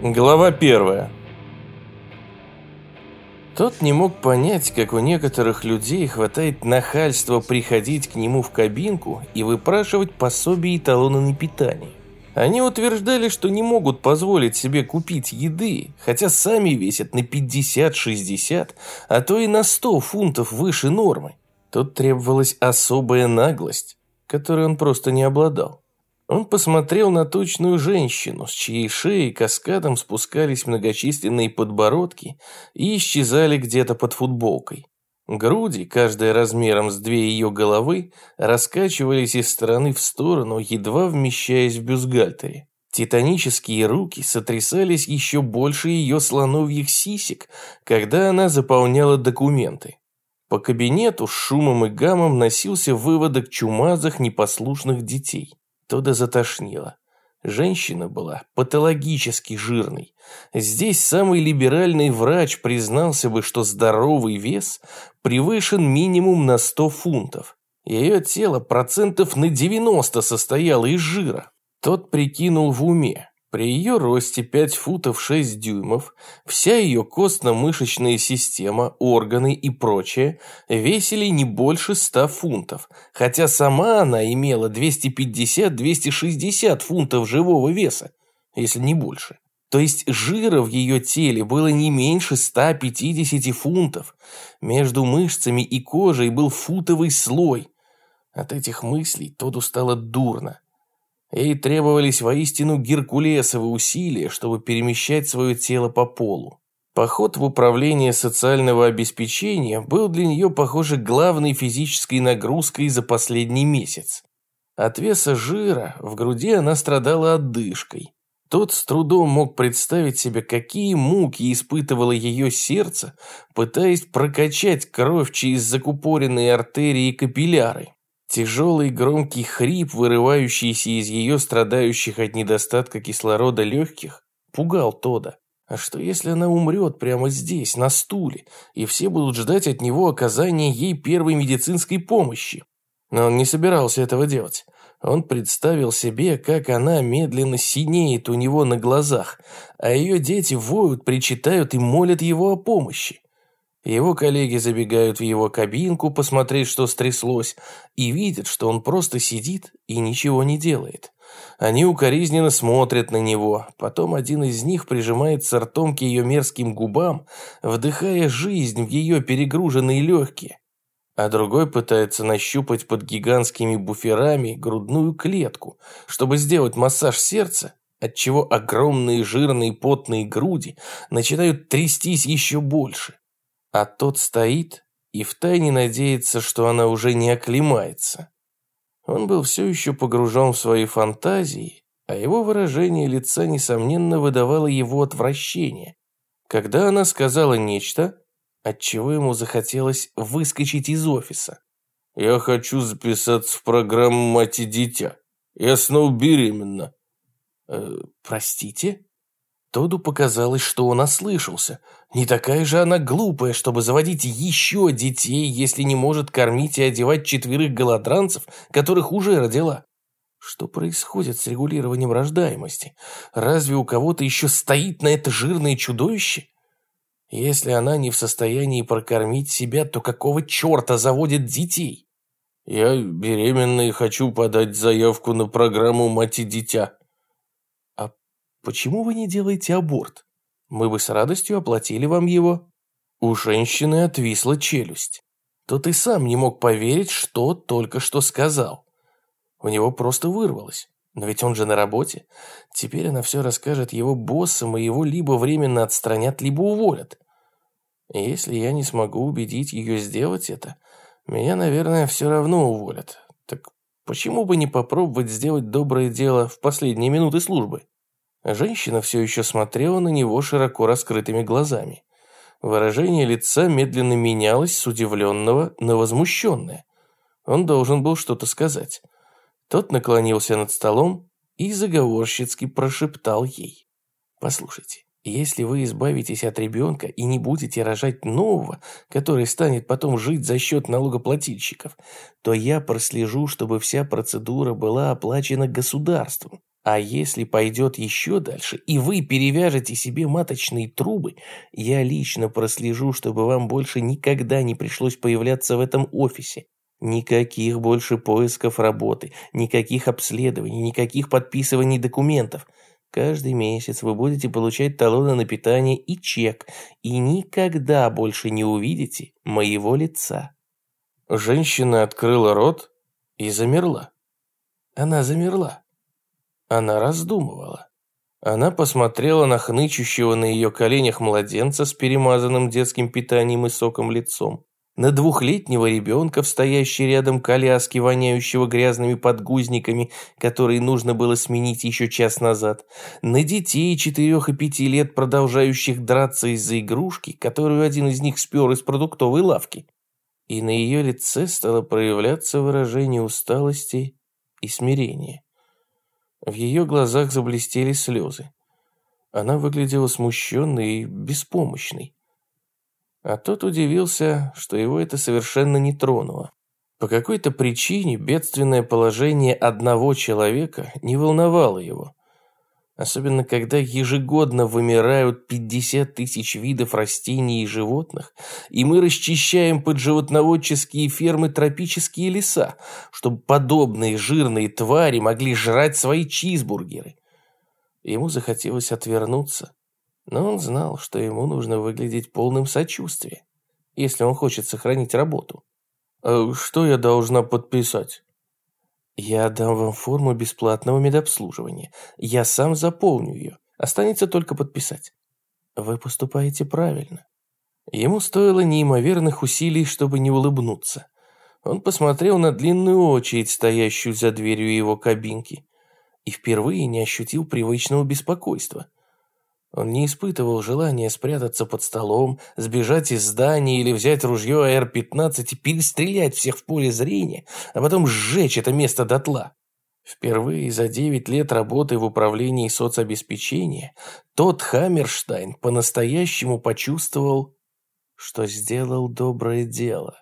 Глава первая. Тот не мог понять, как у некоторых людей хватает нахальства приходить к нему в кабинку и выпрашивать пособие и талоны на питание. Они утверждали, что не могут позволить себе купить еды, хотя сами весят на 50-60, а то и на 100 фунтов выше нормы. Тут требовалась особая наглость, которой он просто не обладал. Он посмотрел на точную женщину, с чьей шеи каскадом спускались многочисленные подбородки и исчезали где-то под футболкой. Груди, каждая размером с две ее головы, раскачивались из стороны в сторону, едва вмещаясь в бюстгальтере. Титанические руки сотрясались еще больше ее слоновьих сисек, когда она заполняла документы. По кабинету с шумом и гамом носился выводок чумазых непослушных детей. Тодда затошнило. Женщина была патологически жирной. Здесь самый либеральный врач признался бы, что здоровый вес превышен минимум на 100 фунтов. Ее тело процентов на 90 состояло из жира. Тот прикинул в уме. При ее росте 5 футов 6 дюймов, вся ее костно-мышечная система, органы и прочее весили не больше 100 фунтов, хотя сама она имела 250-260 фунтов живого веса, если не больше. То есть жира в ее теле было не меньше 150 фунтов. Между мышцами и кожей был футовый слой. От этих мыслей Тоду стало дурно. Ей требовались воистину геркулесовые усилия, чтобы перемещать свое тело по полу. Поход в управление социального обеспечения был для нее, похоже, главной физической нагрузкой за последний месяц. От веса жира в груди она страдала отдышкой. Тот с трудом мог представить себе, какие муки испытывало ее сердце, пытаясь прокачать кровь через закупоренные артерии и капилляры. Тяжелый громкий хрип, вырывающийся из ее страдающих от недостатка кислорода легких, пугал Тода. А что если она умрет прямо здесь, на стуле, и все будут ждать от него оказания ей первой медицинской помощи? Но он не собирался этого делать. Он представил себе, как она медленно синеет у него на глазах, а ее дети воют, причитают и молят его о помощи. Его коллеги забегают в его кабинку посмотреть, что стряслось, и видят, что он просто сидит и ничего не делает. Они укоризненно смотрят на него, потом один из них прижимается ртом к ее мерзким губам, вдыхая жизнь в ее перегруженные легкие, а другой пытается нащупать под гигантскими буферами грудную клетку, чтобы сделать массаж сердца, отчего огромные жирные потные груди начинают трястись еще больше а тот стоит и втайне надеется, что она уже не оклемается. Он был все еще погружен в свои фантазии, а его выражение лица, несомненно, выдавало его отвращение. Когда она сказала нечто, отчего ему захотелось выскочить из офиса. «Я хочу записаться в программу «Мать и дитя». Я снова беременна». «Э, «Простите?» Тоду показалось, что он ослышался. Не такая же она глупая, чтобы заводить еще детей, если не может кормить и одевать четверых голодранцев, которых уже родила. Что происходит с регулированием рождаемости? Разве у кого-то еще стоит на это жирное чудовище? Если она не в состоянии прокормить себя, то какого черта заводит детей? Я беременна и хочу подать заявку на программу «Мать и дитя», Почему вы не делаете аборт? Мы бы с радостью оплатили вам его». У женщины отвисла челюсть. Тот и сам не мог поверить, что только что сказал. У него просто вырвалось. Но ведь он же на работе. Теперь она все расскажет его боссам, и его либо временно отстранят, либо уволят. Если я не смогу убедить ее сделать это, меня, наверное, все равно уволят. Так почему бы не попробовать сделать доброе дело в последние минуты службы? Женщина все еще смотрела на него широко раскрытыми глазами. Выражение лица медленно менялось с удивленного на возмущенное. Он должен был что-то сказать. Тот наклонился над столом и заговорщицки прошептал ей. «Послушайте, если вы избавитесь от ребенка и не будете рожать нового, который станет потом жить за счет налогоплательщиков, то я прослежу, чтобы вся процедура была оплачена государством. А если пойдет еще дальше, и вы перевяжете себе маточные трубы, я лично прослежу, чтобы вам больше никогда не пришлось появляться в этом офисе. Никаких больше поисков работы, никаких обследований, никаких подписываний документов. Каждый месяц вы будете получать талоны на питание и чек, и никогда больше не увидите моего лица. Женщина открыла рот и замерла. Она замерла. Она раздумывала. Она посмотрела на хнычущего на ее коленях младенца с перемазанным детским питанием и соком лицом, на двухлетнего ребенка, в стоящей рядом коляске, воняющего грязными подгузниками, которые нужно было сменить еще час назад, на детей четырех и пяти лет, продолжающих драться из-за игрушки, которую один из них спер из продуктовой лавки. И на ее лице стало проявляться выражение усталости и смирения. В ее глазах заблестели слезы. Она выглядела смущенной и беспомощной. А тот удивился, что его это совершенно не тронуло. По какой-то причине бедственное положение одного человека не волновало его особенно когда ежегодно вымирают 50 тысяч видов растений и животных, и мы расчищаем под животноводческие фермы тропические леса, чтобы подобные жирные твари могли жрать свои чизбургеры. Ему захотелось отвернуться, но он знал, что ему нужно выглядеть полным сочувствия, если он хочет сохранить работу. «А «Что я должна подписать?» Я дам вам форму бесплатного медобслуживания. Я сам заполню ее. Останется только подписать. Вы поступаете правильно. Ему стоило неимоверных усилий, чтобы не улыбнуться. Он посмотрел на длинную очередь, стоящую за дверью его кабинки, и впервые не ощутил привычного беспокойства. Он не испытывал желания спрятаться под столом, сбежать из здания или взять ружье АР-15 и перестрелять всех в поле зрения, а потом сжечь это место дотла. Впервые за 9 лет работы в управлении соцобеспечения тот Хаммерштайн по-настоящему почувствовал, что сделал доброе дело.